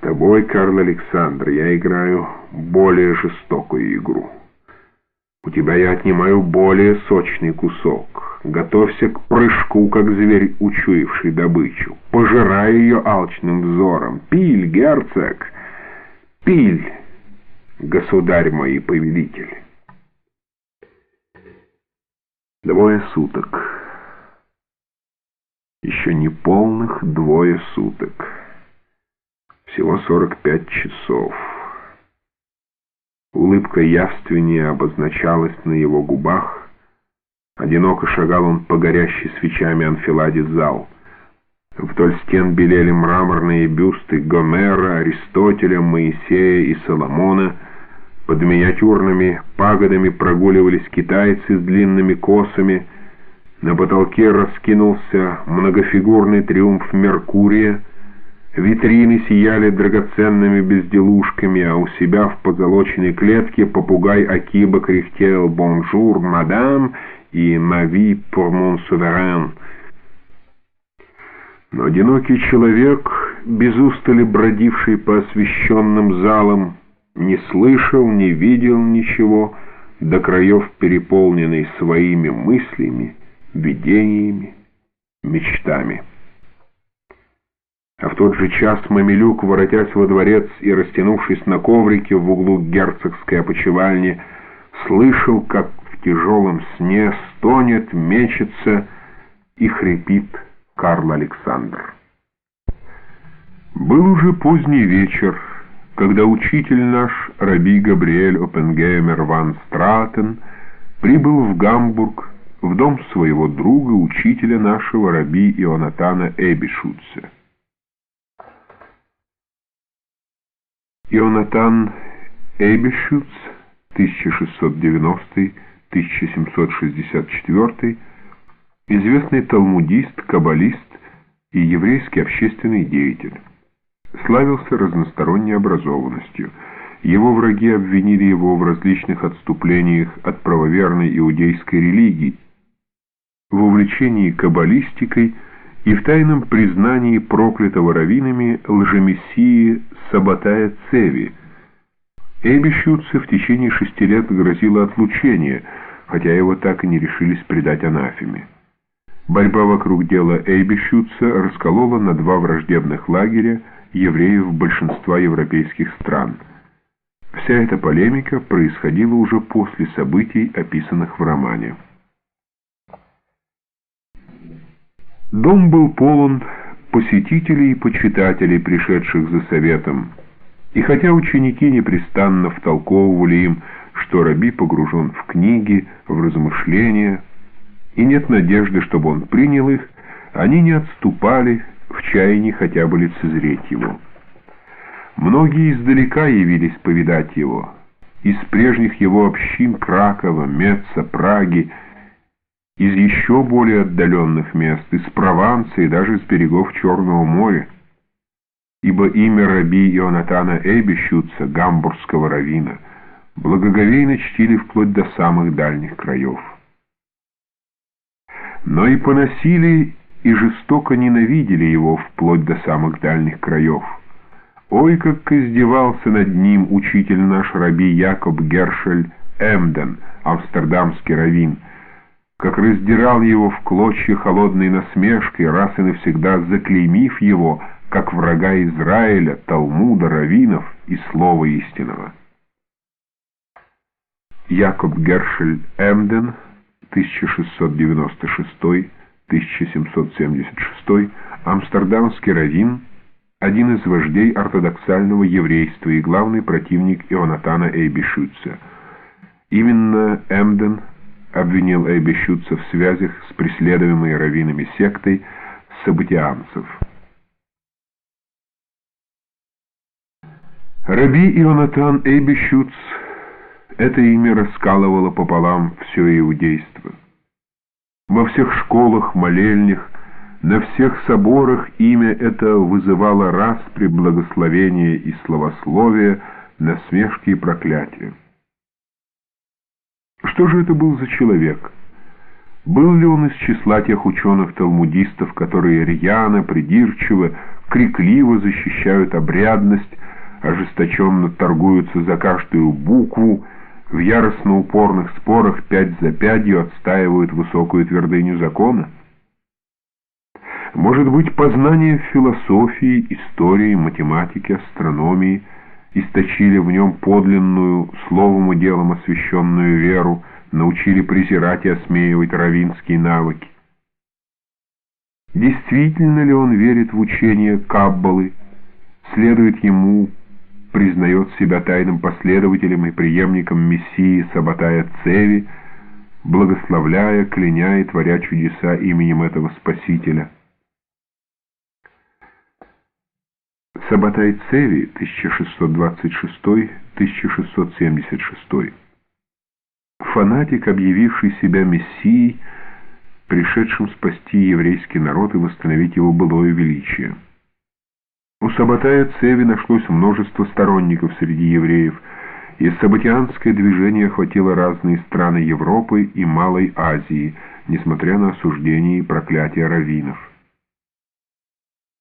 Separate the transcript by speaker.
Speaker 1: С тобой, Карл Александр, я играю более жестокую игру. У тебя я отнимаю более сочный кусок. Готовься к прыжку, как зверь, учуявший добычу. Пожирай ее алчным взором. Пиль, герцог, пиль, государь мой и повелитель. Двое суток. Еще не полных двое суток. Всего сорок пять часов. Улыбка явственнее обозначалась на его губах. Одиноко шагал он по горящей свечами анфиладе зал. Вдоль стен белели мраморные бюсты Гомера, Аристотеля, Моисея и Соломона. Под миниатюрными пагодами прогуливались китайцы с длинными косами. На потолке раскинулся многофигурный триумф Меркурия — Витрины сияли драгоценными безделушками, а у себя в позолоченной клетке попугай Акиба кряхтел «Bonjour, madame» и «Ma vie pour mon souverain». Но одинокий человек, без устали бродивший по освещенным залам, не слышал, не видел ничего, до краев переполненный своими мыслями, видениями, мечтами. А в тот же час Мамилюк, воротясь во дворец и растянувшись на коврике в углу герцогской опочивальни, слышал, как в тяжелом сне стонет, мечется и хрипит Карл Александр. Был уже поздний вечер, когда учитель наш, раби Габриэль Оппенгеймер ван Стратен, прибыл в Гамбург в дом своего друга, учителя нашего, раби Ионатана Эбишутца. Ионатан Эйбешюц, 1690-1764, известный талмудист, каббалист и еврейский общественный деятель. Славился разносторонней образованностью. Его враги обвинили его в различных отступлениях от правоверной иудейской религии, в увлечении каббалистикой и в тайном признании проклятого раввинами лжемессии Сабатая Цеви. Эйбищуце в течение шести лет грозило отлучение, хотя его так и не решились предать анафеме. Борьба вокруг дела Эйбищуца расколола на два враждебных лагеря евреев большинства европейских стран. Вся эта полемика происходила уже после событий, описанных в романе. Дом был полон посетителей и почитателей, пришедших за советом. И хотя ученики непрестанно втолковывали им, что Раби погружен в книги, в размышления, и нет надежды, чтобы он принял их, они не отступали в чаянии хотя бы лицезреть его. Многие издалека явились повидать его. Из прежних его общин Кракова, Меца, Праги, из еще более отдаленных мест, из Прованса и даже с берегов Черного моря. Ибо имя раби Ионатана Эйбищуца, гамбургского равина, благоговейно чтили вплоть до самых дальних краев. Но и поносили и жестоко ненавидели его вплоть до самых дальних краев. Ой, как издевался над ним учитель наш раби Якоб Гершель Эмден, амстердамский раввин, как раздирал его в клочья холодной насмешкой, раз и навсегда заклеймив его, как врага Израиля, Талмуда, Равинов и Слова истинного. Якоб Гершель Эмден, 1696-1776, амстердамский раввин, один из вождей ортодоксального еврейства и главный противник Ионатана Эйбишюца. Именно Эмден обвинил Эйбещутца в связях с преследуемой раввинами сектой сабатианцев. Раби Ионатан Эйбещуц это имя раскалывало пополам все иудейство. Во всех школах, молельнях, на всех соборах имя это вызывало распри, благословения и словословия, насмешки и проклятия. Что же это был за человек? Был ли он из числа тех ученых-талмудистов, которые рьяно, придирчиво, крикливо защищают обрядность, ожесточенно торгуются за каждую букву, в яростно-упорных спорах пять за пятью отстаивают высокую твердыню закона? Может быть, познание философии, истории, математики, астрономии источили в нем подлинную, словом и делом освященную веру, научили презирать и осмеивать равинские навыки. Действительно ли он верит в учение Каббалы, следует ему, признает себя тайным последователем и преемником Мессии Сабатая Цеви, благословляя, кляня и творя чудеса именем этого Спасителя. Сабатай Цеви, 1626-1676. Фанатик, объявивший себя Мессией, пришедшим спасти еврейский народ и восстановить его былое величие. У Сабатая Цеви нашлось множество сторонников среди евреев, и сабатианское движение охватило разные страны Европы и Малой Азии, несмотря на осуждение и проклятие раввинов.